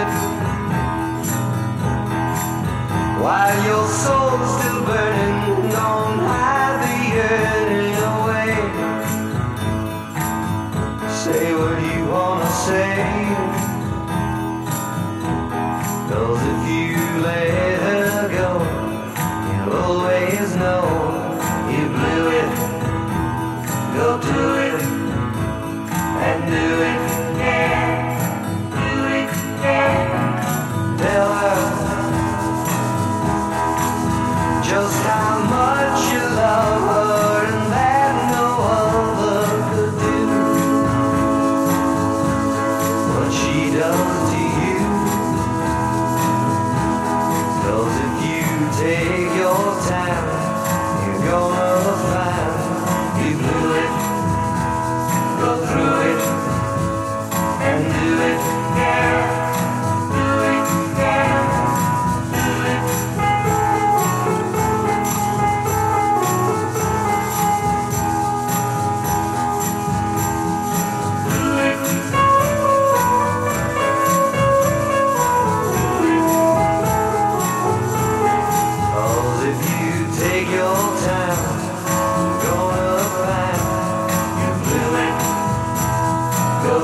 it While your soul's still burning Don't hide the yearning away. Say what you wanna say. Cause if you let her go You'll always know You blew it. Go do it And do just how much you love her and that no other could do what she does to you. Cause if you take your time, you're gonna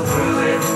through it.